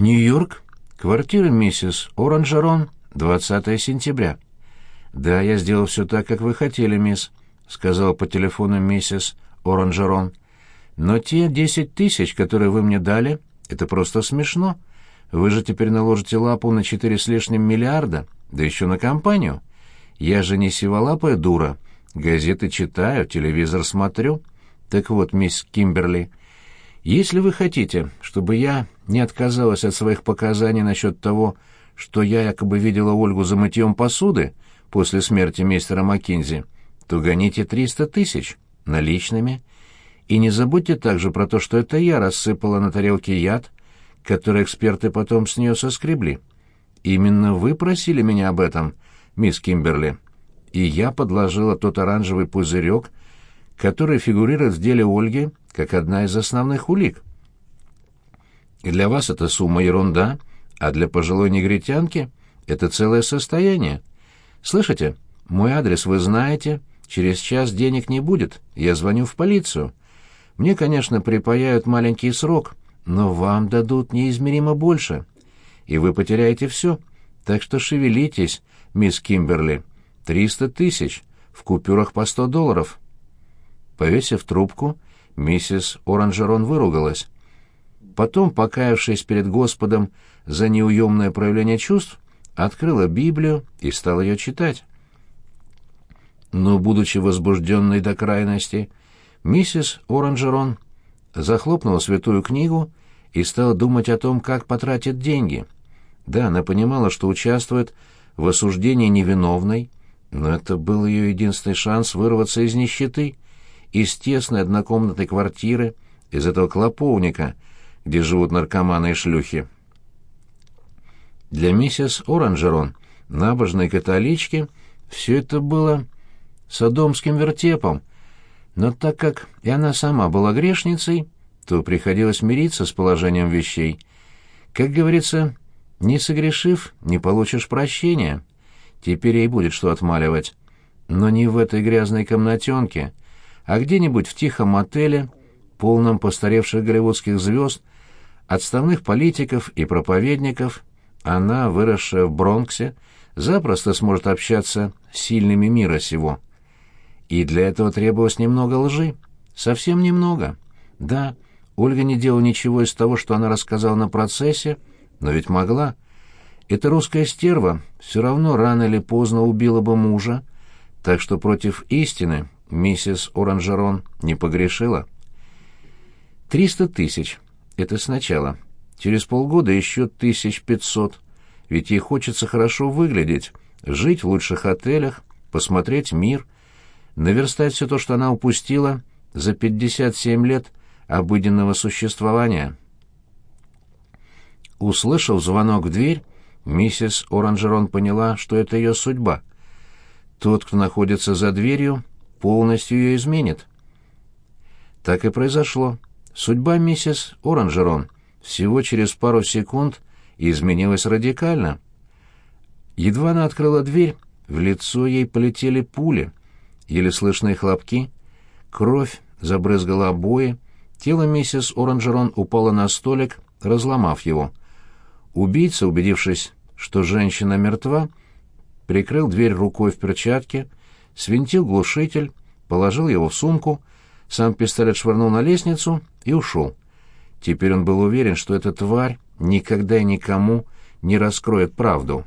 Нью-Йорк, квартира миссис Оранжерон, 20 сентября. «Да, я сделал все так, как вы хотели, мисс», — сказала по телефону миссис Оранжерон. «Но те десять тысяч, которые вы мне дали, это просто смешно. Вы же теперь наложите лапу на четыре с лишним миллиарда, да еще на компанию. Я же не сиволапая дура. Газеты читаю, телевизор смотрю. Так вот, мисс Кимберли, если вы хотите, чтобы я не отказалась от своих показаний насчет того, что я якобы видела Ольгу за мытьем посуды после смерти мистера Маккинзи, то гоните триста тысяч наличными. И не забудьте также про то, что это я рассыпала на тарелке яд, который эксперты потом с нее соскребли. Именно вы просили меня об этом, мисс Кимберли. И я подложила тот оранжевый пузырек, который фигурирует в деле Ольги как одна из основных улик. Для вас эта сумма ерунда, а для пожилой негритянки это целое состояние. Слышите, мой адрес вы знаете, через час денег не будет, я звоню в полицию. Мне, конечно, припаяют маленький срок, но вам дадут неизмеримо больше, и вы потеряете все. Так что шевелитесь, мисс Кимберли. Триста тысяч в купюрах по сто долларов. Повесив трубку, миссис Оранжерон выругалась. Потом, покаявшись перед Господом за неуемное проявление чувств, открыла Библию и стала ее читать. Но, будучи возбужденной до крайности, миссис Оранжерон захлопнула святую книгу и стала думать о том, как потратит деньги. Да, она понимала, что участвует в осуждении невиновной, но это был ее единственный шанс вырваться из нищеты, из тесной однокомнатной квартиры, из этого клоповника, где живут наркоманы и шлюхи. Для миссис Оранжерон, набожной католички, все это было содомским вертепом, но так как и она сама была грешницей, то приходилось мириться с положением вещей. Как говорится, не согрешив, не получишь прощения. Теперь ей будет что отмаливать. Но не в этой грязной комнатенке, а где-нибудь в тихом мотеле, полном постаревших голливудских звезд, отставных политиков и проповедников, она, выросшая в Бронксе, запросто сможет общаться с сильными мира сего. И для этого требовалось немного лжи. Совсем немного. Да, Ольга не делала ничего из того, что она рассказала на процессе, но ведь могла. Эта русская стерва все равно рано или поздно убила бы мужа, так что против истины миссис Оранжерон не погрешила. Триста тысяч. Это сначала. Через полгода еще тысяч пятьсот. Ведь ей хочется хорошо выглядеть, жить в лучших отелях, посмотреть мир — наверстать все то, что она упустила за 57 лет обыденного существования. Услышав звонок в дверь, миссис Оранжерон поняла, что это ее судьба. Тот, кто находится за дверью, полностью ее изменит. Так и произошло. Судьба миссис Оранжерон всего через пару секунд изменилась радикально. Едва она открыла дверь, в лицо ей полетели пули — еле слышные хлопки, кровь забрызгала обои, тело миссис Оранжерон упало на столик, разломав его. Убийца, убедившись, что женщина мертва, прикрыл дверь рукой в перчатке, свинтил глушитель, положил его в сумку, сам пистолет швырнул на лестницу и ушел. Теперь он был уверен, что эта тварь никогда и никому не раскроет правду.